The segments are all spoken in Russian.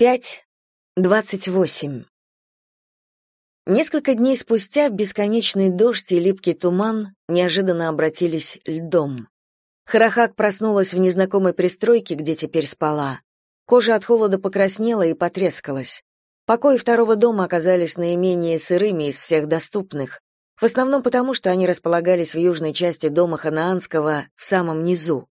5.28 Несколько дней спустя бесконечный дождь и липкий туман неожиданно обратились льдом. Харахак проснулась в незнакомой пристройке, где теперь спала. Кожа от холода покраснела и потрескалась. Покои второго дома оказались наименее сырыми из всех доступных, в основном потому, что они располагались в южной части дома Ханаанского, в самом низу.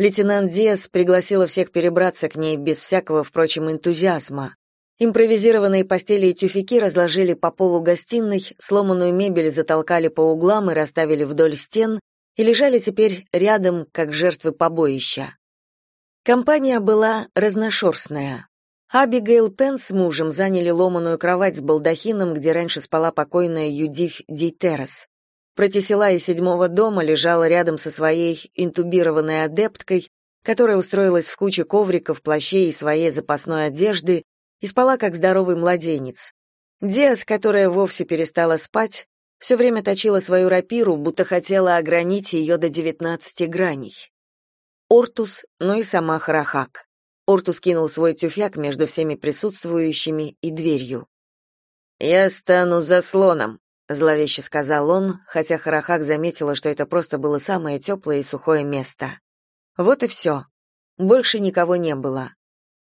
Лейтенант Диас пригласила всех перебраться к ней без всякого, впрочем, энтузиазма. Импровизированные постели и тюфяки разложили по полу гостиной, сломанную мебель затолкали по углам и расставили вдоль стен, и лежали теперь рядом, как жертвы побоища. Компания была разношерстная. Абигейл Пен с мужем заняли ломаную кровать с балдахином, где раньше спала покойная Юдив Дейтерас. Протесила из седьмого дома лежала рядом со своей интубированной адепткой, которая устроилась в куче ковриков, плащей и своей запасной одежды и спала как здоровый младенец. Диас, которая вовсе перестала спать, все время точила свою рапиру, будто хотела огранить ее до девятнадцати граней. Ортус, ну и сама Харахак. Ортус кинул свой тюфяк между всеми присутствующими и дверью. «Я стану заслоном», зловеще сказал он, хотя Харахак заметила, что это просто было самое теплое и сухое место. Вот и все. Больше никого не было.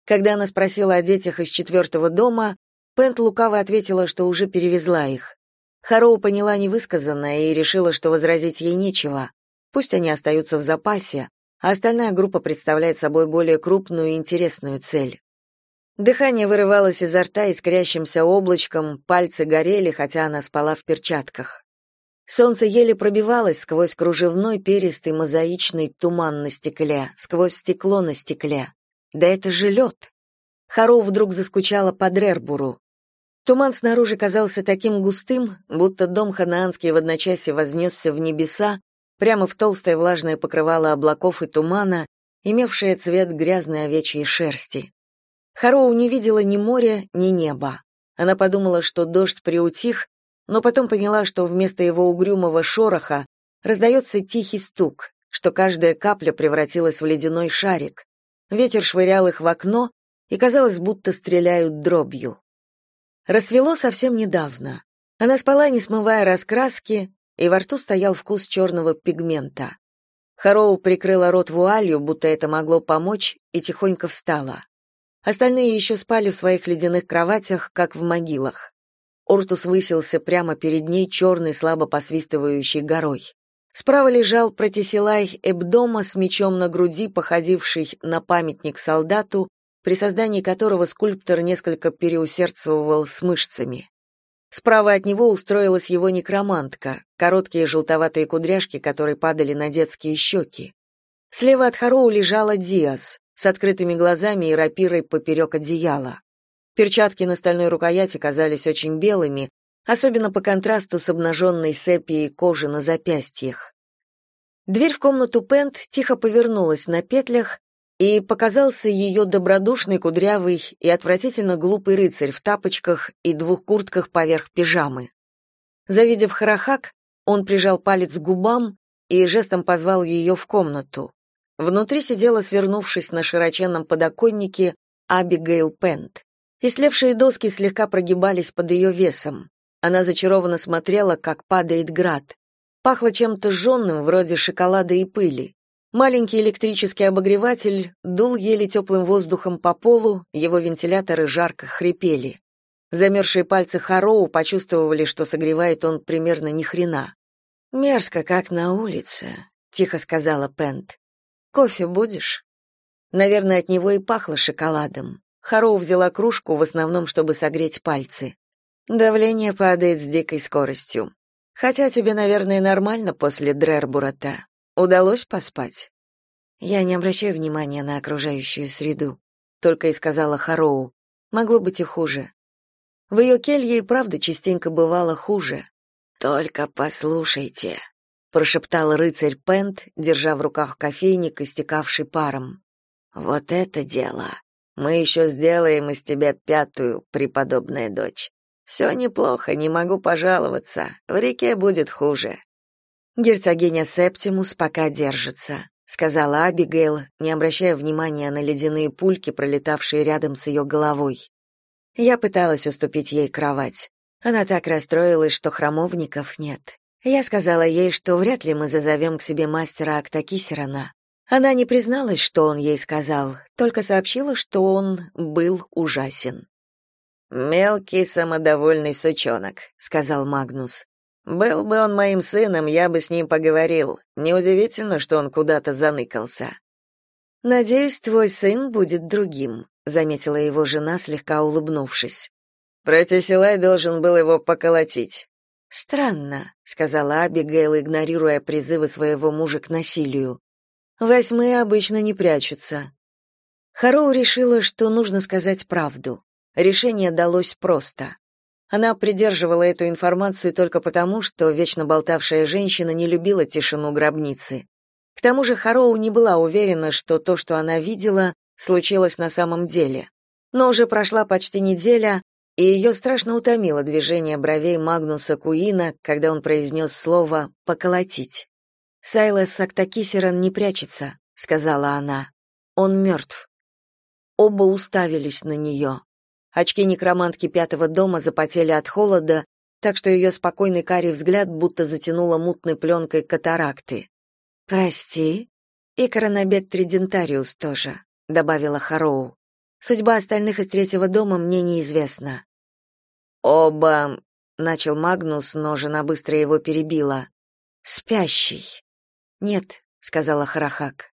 Когда она спросила о детях из четвертого дома, Пент лукаво ответила, что уже перевезла их. Хароу поняла невысказанное и решила, что возразить ей нечего. Пусть они остаются в запасе, а остальная группа представляет собой более крупную и интересную цель. Дыхание вырывалось изо рта искрящимся облачком, пальцы горели, хотя она спала в перчатках. Солнце еле пробивалось сквозь кружевной перистый мозаичный туман на стекле, сквозь стекло на стекле. Да это же лед! Хароу вдруг заскучала по Дрербуру. Туман снаружи казался таким густым, будто дом ханаанский в одночасье вознесся в небеса, прямо в толстое влажное покрывало облаков и тумана, имевшее цвет грязной овечьей шерсти. Хароу не видела ни моря, ни неба. Она подумала, что дождь приутих, но потом поняла, что вместо его угрюмого шороха раздается тихий стук, что каждая капля превратилась в ледяной шарик. Ветер швырял их в окно, и казалось, будто стреляют дробью. Рассвело совсем недавно. Она спала, не смывая раскраски, и во рту стоял вкус черного пигмента. Хароу прикрыла рот вуалью, будто это могло помочь, и тихонько встала. Остальные еще спали в своих ледяных кроватях, как в могилах. Ортус высился прямо перед ней черной, слабо посвистывающей горой. Справа лежал Протисилай Эбдома с мечом на груди, походивший на памятник солдату, при создании которого скульптор несколько переусердствовал с мышцами. Справа от него устроилась его некромантка, короткие желтоватые кудряшки, которые падали на детские щеки. Слева от Хароу лежала Диас, с открытыми глазами и рапирой поперек одеяла. Перчатки на стальной рукояти казались очень белыми, особенно по контрасту с обнаженной сепией кожи на запястьях. Дверь в комнату Пент тихо повернулась на петлях, и показался ее добродушный, кудрявый и отвратительно глупый рыцарь в тапочках и двух куртках поверх пижамы. Завидев Харахак, он прижал палец к губам и жестом позвал ее в комнату. Внутри сидела, свернувшись на широченном подоконнике, Абигейл Пент. Ислевшие доски слегка прогибались под ее весом. Она зачарованно смотрела, как падает град. Пахло чем-то жженным, вроде шоколада и пыли. Маленький электрический обогреватель дул еле теплым воздухом по полу, его вентиляторы жарко хрипели. Замерзшие пальцы Хароу почувствовали, что согревает он примерно ни хрена. «Мерзко, как на улице», — тихо сказала Пент. Кофе будешь? Наверное, от него и пахло шоколадом. Хароу взяла кружку в основном, чтобы согреть пальцы. Давление падает с дикой скоростью. Хотя тебе, наверное, нормально после Дрербурата. Удалось поспать? Я не обращаю внимания на окружающую среду, только и сказала Хароу. Могло быть и хуже. В ее келье и правда частенько бывало хуже. Только послушайте, прошептал рыцарь Пент, держа в руках кофейник, истекавший паром. Вот это дело. Мы еще сделаем из тебя пятую, преподобная дочь. Все неплохо, не могу пожаловаться. В реке будет хуже. Герцогиня Септимус пока держится, сказала Абигейл, не обращая внимания на ледяные пульки, пролетавшие рядом с ее головой. Я пыталась уступить ей кровать. Она так расстроилась, что храмовников нет. Я сказала ей, что вряд ли мы зазовем к себе мастера Актакисерана. Она не призналась, что он ей сказал, только сообщила, что он был ужасен. «Мелкий самодовольный сучонок», — сказал Магнус. «Был бы он моим сыном, я бы с ним поговорил. Неудивительно, что он куда-то заныкался». «Надеюсь, твой сын будет другим», — заметила его жена, слегка улыбнувшись. «Протесилай должен был его поколотить. Странно, сказала Абигейл, игнорируя призывы своего мужа к насилию. Восьмые обычно не прячутся. Хароу решила, что нужно сказать правду. Решение далось просто. Она придерживала эту информацию только потому, что вечно болтавшая женщина не любила тишину гробницы. К тому же Хароу не была уверена, что то, что она видела, случилось на самом деле. Но уже прошла почти неделя, и ее страшно утомило движение бровей Магнуса Куина, когда он произнес слово «поколотить». «Сайлас Сактакисеран не прячется», — сказала она. «Он мертв». Оба уставились на нее. Очки некромантки пятого дома запотели от холода, так что ее спокойный карий взгляд будто затянуло мутной пленкой катаракты. «Прости. И коронабет Тридентариус тоже», — добавила Хароу. «Судьба остальных из третьего дома мне неизвестна. Оба, начал Магнус, но жена быстро его перебила. Спящий. Нет, сказала Харахак.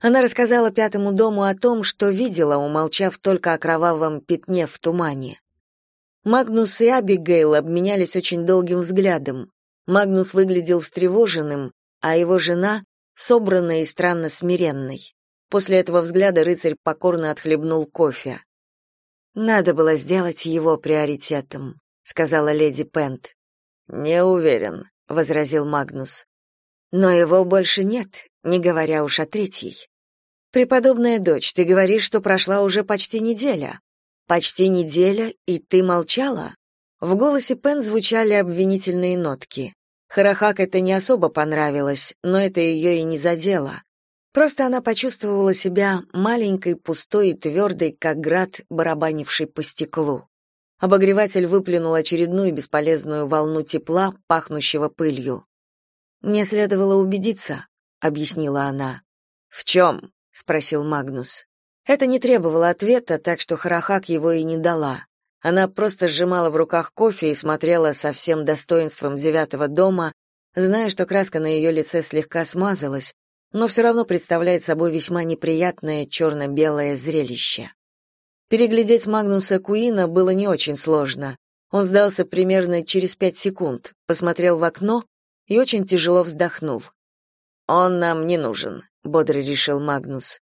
Она рассказала пятому дому о том, что видела, умолчав только о кровавом пятне в тумане. Магнус и Абигейл обменялись очень долгим взглядом. Магнус выглядел встревоженным, а его жена — собранной и странно смиренной. После этого взгляда рыцарь покорно отхлебнул кофе. Надо было сделать его приоритетом, сказала леди Пент. Не уверен, возразил Магнус. Но его больше нет, не говоря уж о третьей. Преподобная дочь, ты говоришь, что прошла уже почти неделя. Почти неделя, и ты молчала? В голосе Пен звучали обвинительные нотки. Харахак это не особо понравилось, но это ее и не задело. Просто она почувствовала себя маленькой, пустой и твердой, как град, барабанивший по стеклу. Обогреватель выплюнул очередную бесполезную волну тепла, пахнущего пылью. «Мне следовало убедиться», — объяснила она. «В чем?» — спросил Магнус. Это не требовало ответа, так что Харахак его и не дала. Она просто сжимала в руках кофе и смотрела со всем достоинством девятого дома, зная, что краска на ее лице слегка смазалась, но все равно представляет собой весьма неприятное черно-белое зрелище. Переглядеть Магнуса Куина было не очень сложно. Он сдался примерно через пять секунд, посмотрел в окно и очень тяжело вздохнул. «Он нам не нужен», — бодро решил Магнус.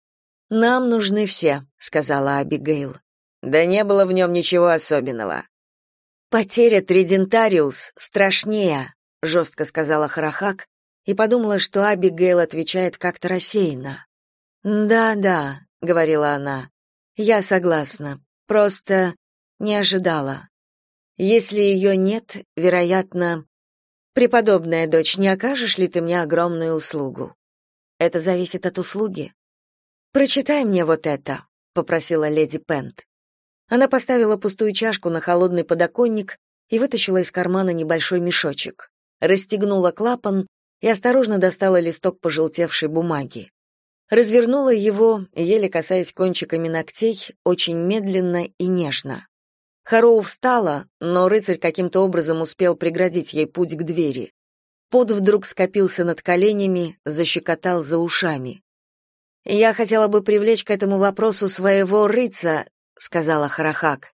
«Нам нужны все», — сказала Абигейл. «Да не было в нем ничего особенного». «Потеря Тридентариус страшнее», — жестко сказала Харахак, и подумала, что Абигейл отвечает как-то рассеянно. «Да-да», — говорила она, — «я согласна, просто не ожидала. Если ее нет, вероятно...» «Преподобная дочь, не окажешь ли ты мне огромную услугу?» «Это зависит от услуги». «Прочитай мне вот это», — попросила леди Пент. Она поставила пустую чашку на холодный подоконник и вытащила из кармана небольшой мешочек. Расстегнула клапан и осторожно достала листок пожелтевшей бумаги. Развернула его, еле касаясь кончиками ногтей, очень медленно и нежно. Хароу встала, но рыцарь каким-то образом успел преградить ей путь к двери. Пот вдруг скопился над коленями, защекотал за ушами. «Я хотела бы привлечь к этому вопросу своего рыца», — сказала Харахак.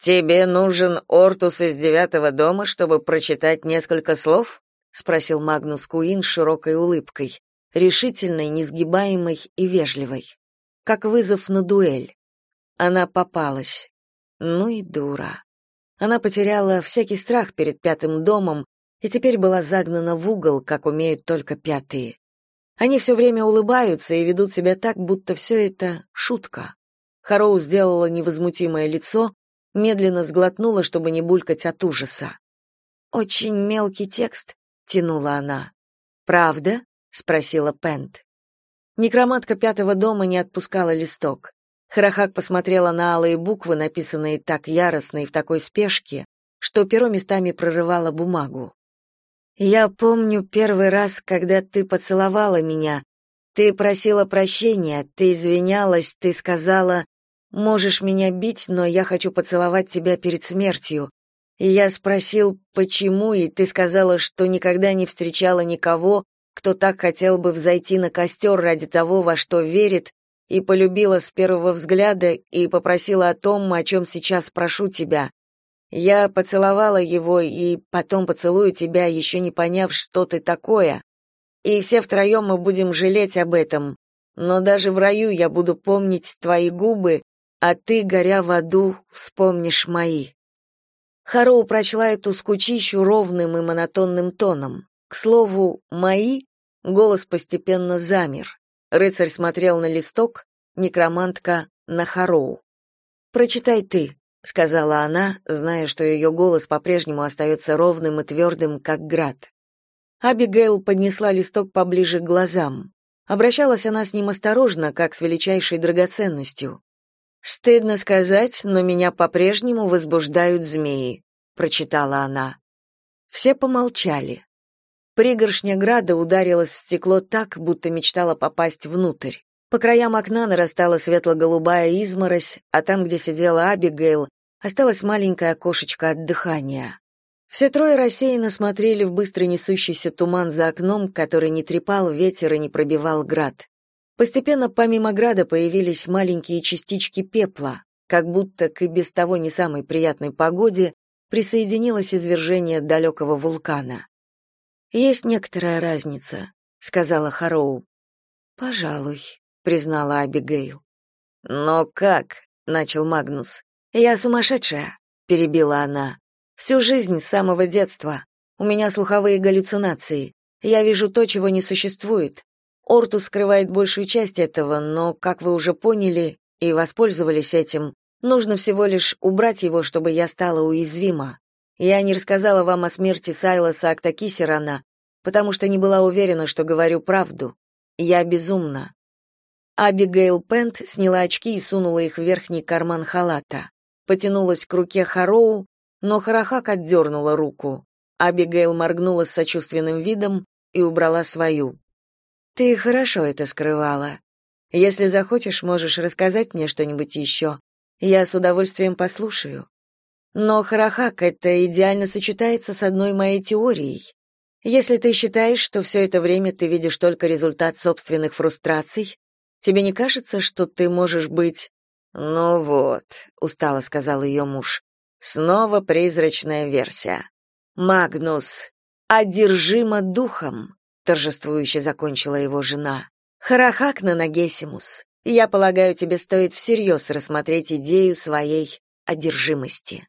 «Тебе нужен Ортус из девятого дома, чтобы прочитать несколько слов?» Спросил Магнус Куин с широкой улыбкой, решительной, несгибаемой и вежливой, как вызов на дуэль. Она попалась. Ну и дура. Она потеряла всякий страх перед пятым домом и теперь была загнана в угол, как умеют только пятые. Они все время улыбаются и ведут себя так, будто все это шутка. Хароу сделала невозмутимое лицо, медленно сглотнула, чтобы не булькать от ужаса. Очень мелкий текст, тянула она. Правда? спросила Пент. Некроматка пятого дома не отпускала листок. Харахак посмотрела на алые буквы, написанные так яростно и в такой спешке, что перо местами прорывало бумагу. «Я помню первый раз, когда ты поцеловала меня. Ты просила прощения, ты извинялась, ты сказала, можешь меня бить, но я хочу поцеловать тебя перед смертью. Я спросил, почему, и ты сказала, что никогда не встречала никого, кто так хотел бы взойти на костер ради того, во что верит, и полюбила с первого взгляда и попросила о том, о чем сейчас прошу тебя. Я поцеловала его и потом поцелую тебя, еще не поняв, что ты такое. И все втроем мы будем жалеть об этом. Но даже в раю я буду помнить твои губы, а ты, горя в аду, вспомнишь мои. Хароу прочла эту скучищу ровным и монотонным тоном. К слову, «мои» голос постепенно замер. Рыцарь смотрел на листок, некромантка — на Хароу. «Прочитай ты», — сказала она, зная, что ее голос по-прежнему остается ровным и твердым, как град. Абигейл поднесла листок поближе к глазам. Обращалась она с ним осторожно, как с величайшей драгоценностью. Стыдно сказать, но меня по-прежнему возбуждают змеи, прочитала она. Все помолчали. Пригоршня града ударилась в стекло так, будто мечтала попасть внутрь. По краям окна нарастала светло-голубая изморозь, а там, где сидела Абигейл, осталось маленькое окошечко от дыхания. Все трое рассеянно смотрели в быстро несущийся туман за окном, который не трепал ветер и не пробивал град. Постепенно помимо града появились маленькие частички пепла, как будто к и без того не самой приятной погоде присоединилось извержение далекого вулкана. «Есть некоторая разница», — сказала Хароу. «Пожалуй», — признала Абигейл. «Но как?» — начал Магнус. «Я сумасшедшая», — перебила она. «Всю жизнь, с самого детства. У меня слуховые галлюцинации. Я вижу то, чего не существует. Ортус скрывает большую часть этого, но, как вы уже поняли и воспользовались этим, нужно всего лишь убрать его, чтобы я стала уязвима. Я не рассказала вам о смерти Сайлоса Актакисерана, потому что не была уверена, что говорю правду. Я безумна. Абигейл Пент сняла очки и сунула их в верхний карман халата. Потянулась к руке Хароу, но Харахак отдернула руку. Абигейл моргнула с сочувственным видом и убрала свою. Ты хорошо это скрывала. Если захочешь, можешь рассказать мне что-нибудь еще. Я с удовольствием послушаю. Но Харахак это идеально сочетается с одной моей теорией. Если ты считаешь, что все это время ты видишь только результат собственных фрустраций, тебе не кажется, что ты можешь быть Ну вот, устало сказал ее муж. Снова призрачная версия. Магнус одержима духом торжествующе закончила его жена. Харахак на Нагесимус. Я полагаю, тебе стоит всерьез рассмотреть идею своей одержимости.